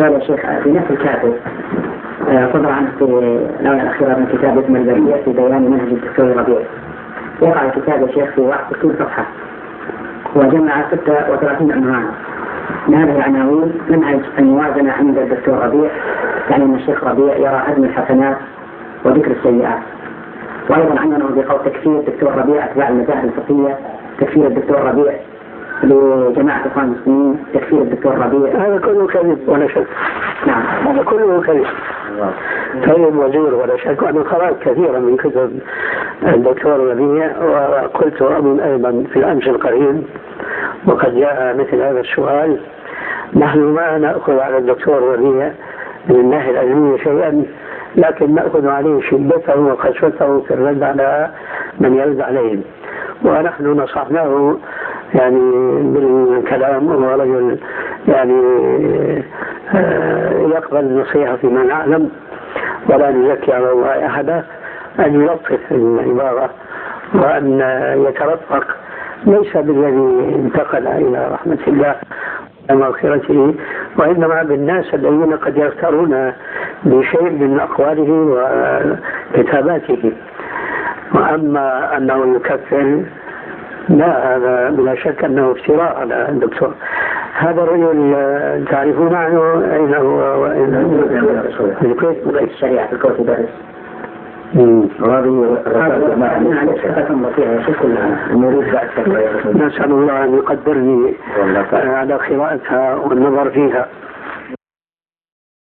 سؤال يا شيخ في نفس الكاتب. صدر عنه في الآية الأخيرة من كتاب اسم البرية في بيان منهج الدكتور ربيع وقع الكتاب يا شيخ في 61 صفحة وجمع 36 عنوان. من هذه العناوين منهج الموازنة عند الدكتور ربيع يعني أن الشيخ ربيع يرى هدم الحسنات وذكر السيئات. وأيضا عنوانه بقول تكفير الدكتور ربيع أتباع المذاهب الفقهية تكفير الدكتور ربيع لجماعة إخوان المسلمين تكفير الدكتور ربيع. هذا كله كذب ولا شك. نعم. هذا كله كذب. طيب وزير ولا شك. وأنا قرأت كثيرا من كتب الدكتور ربيع وقلت أيضا في الأمس القريب وقد جاء مثل هذا السؤال. نحن ما نأخذ على الدكتور ربيع من الناحية العلمية شيئا لكن نأخذ عليه شدته وقسوته في الرد على من يرد عليهم ونحن نصحناه يعني بالكلام وهو رجل يعني آه، يقبل النصيحة فيما نعلم ولا نزكي على الله أحدا أن يلطف العبارة وأن يترفق. ليس بالذي انتقل إلى رحمة الله ومغفرته وإنما بالناس الذين قد يغترون بشيء من أقواله وكتاباته. وأما أنه يكفر لا هذا بلا شك أنه افتراء على الدكتور. هذا الرجل تعرفون عنه؟ أين هو؟ وأين في الكويت. مدرس الشريعة في الكويت يدرس وهذه نسأل الله أن يقدرني على قراءتها والنظر فيها.